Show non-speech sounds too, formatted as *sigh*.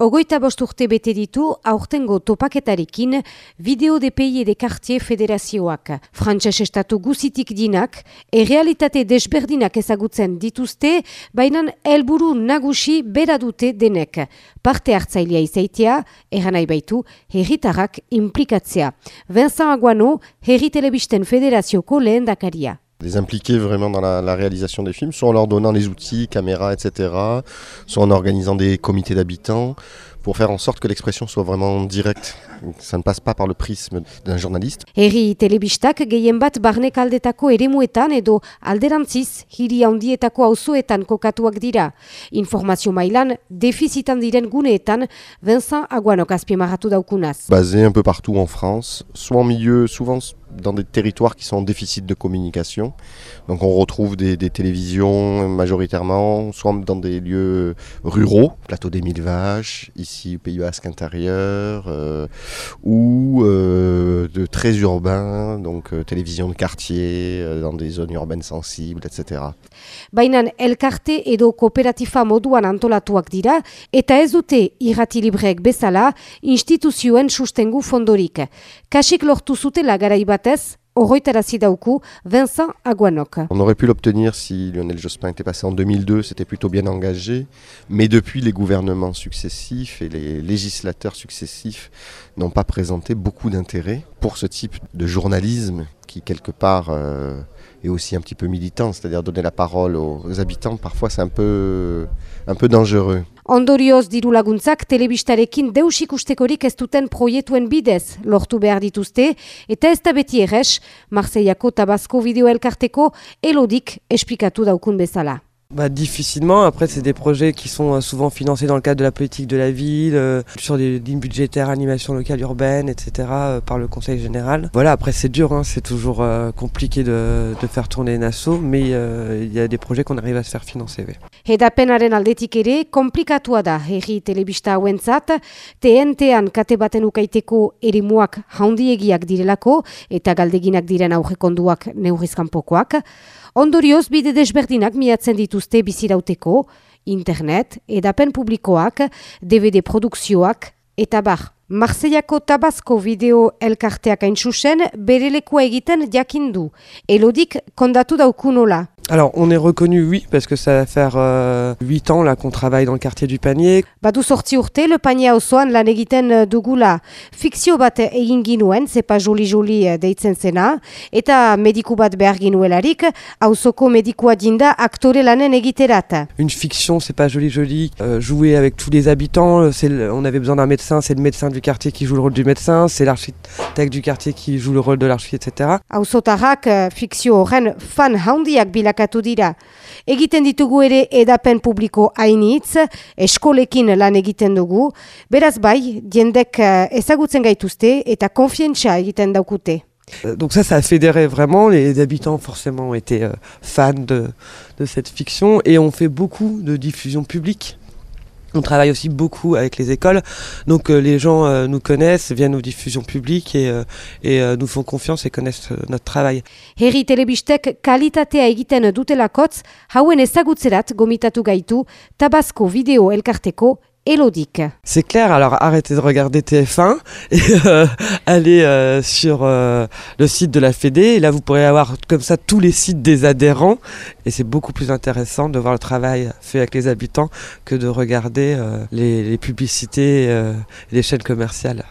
Ogoita bost urte bete ditu aurtengo topaketarekin Video de Pays de Cartier Federazioak. Frantses estatu guzitik dinak, errealitate desberdinak ezagutzen dituzte, baina helburu nagusi bera dute denek. Parte hartzailea izaitea, eranai baitu, herritarrak implikatzea. Vincent Aguano, Herri Telebisten Federazioko lehen dakaria. Les impliquer vraiment dans la, la, réalisation des films, soit en leur donnant les outils, caméras, etc., soit en organisant des comités d'habitants, pour faire en sorte que l'expression soit vraiment directe. Ça ne passe pas par le prisme d'un journaliste. Herri telebistak gehien bat barnek aldetako eremuetan edo alderantziz hiri handietako auzoetan kokatuak dira. Informazio mailan defizitan diren guneetan Vincent Aguanok azpimarratu daukunaz. Basé un peu partout en France, soit en milieu, souvent dans des territoires qui sont en déficit de communication. Donc on retrouve des, des télévisions majoritairement, soit dans des lieux ruraux, plateau des Mille Vaches, ici au Pays Basque intérieur, euh, ou euh, de très urbains, donc euh, télévision de quartier, euh, dans des zones urbaines sensibles, etc. Bainan elkarte edo kooperatifa moduan antolatuak dira, eta ez dute irrati libreek bezala instituzioen sustengu fondorik. Kasik lortu zutela On aurait pu l'obtenir si Lionel Jospin était passé en 2002, c'était plutôt bien engagé, mais depuis les gouvernements successifs et les législateurs successifs n'ont pas présenté beaucoup d'intérêt pour ce type de journalisme qui quelque part euh, est aussi un petit peu militant, c'est-à-dire donner la parole aux, habitants, parfois c'est un peu, un peu dangereux. Ondorioz diru laguntzak telebistarekin deus ikustekorik ez duten proietuen bidez lortu behar dituzte eta ez da beti erres, Marseillako Tabasco Video Elkarteko elodik esplikatu daukun bezala. Bah, difficilement. Après, c'est des projets qui sont euh, souvent financés dans le cadre de la politique de la ville, euh, sur des lignes budgétaires, animation locale urbaine, etc., euh, par le Conseil général. Voilà, après, c'est dur, hein, c'est toujours euh, compliqué de, de, faire tourner asso, mais euh, il y a des projets qu'on arrive à se faire financer. Oui. Hedapenaren aldetik ere, komplikatua da herri telebista hauentzat, TNT-an kate baten ukaiteko erimuak haundiegiak direlako eta galdeginak diren aurrekonduak neurrizkanpokoak. Ondorioz, bide desberdinak miatzen dituzte bizirauteko, internet, edapen publikoak, DVD produkzioak, eta bar. Marseillako Tabasco Video elkarteak hain susen, bere lekua egiten jakindu. Elodik kondatu daukunola. Alors, on est reconnu, oui, parce que ça va faire euh, 8 ans là qu'on travaille dans le quartier du Panier. Badu sortzi urte, le Panier osoan lan egiten dugula. Fikzio bat egin ginuen, zepa joli-joli deitzen zena, eta mediku bat behar ginuelarik, auzoko medikua dinda aktore lanen egiterat. Une fiction, c'est pas joli-joli, euh, jouer avec tous les habitants, le, on avait besoin d'un médecin, c'est le médecin du quartier qui joue le rôle du médecin, c'est l'architecte du quartier qui joue le rôle de l'architecte, etc. Auzotarrak fikzio horren fan handiak bilak bilakatu dira. Egiten ditugu ere edapen publiko hainitz, eskolekin lan egiten dugu, beraz bai, jendek ezagutzen gaituzte eta konfientza egiten daukute. Donc ça, ça a fédéré vraiment. Les habitants forcément été euh, fans de, de cette fiction et on fait beaucoup de diffusion publique. On travaille aussi beaucoup avec les écoles, donc euh, les gens euh, nous connaissent, viennent aux diffusions publiques et, euh, et nous font confiance et connaissent notre travail. C'est clair, alors arrêtez de regarder TF1 *laughs* et euh, allez euh, sur euh, le site de la Fédé. Et là, vous pourrez avoir comme ça tous les sites des adhérents. Et c'est beaucoup plus intéressant de voir le travail fait avec les habitants que de regarder les, les, publicités et les chaînes commerciales.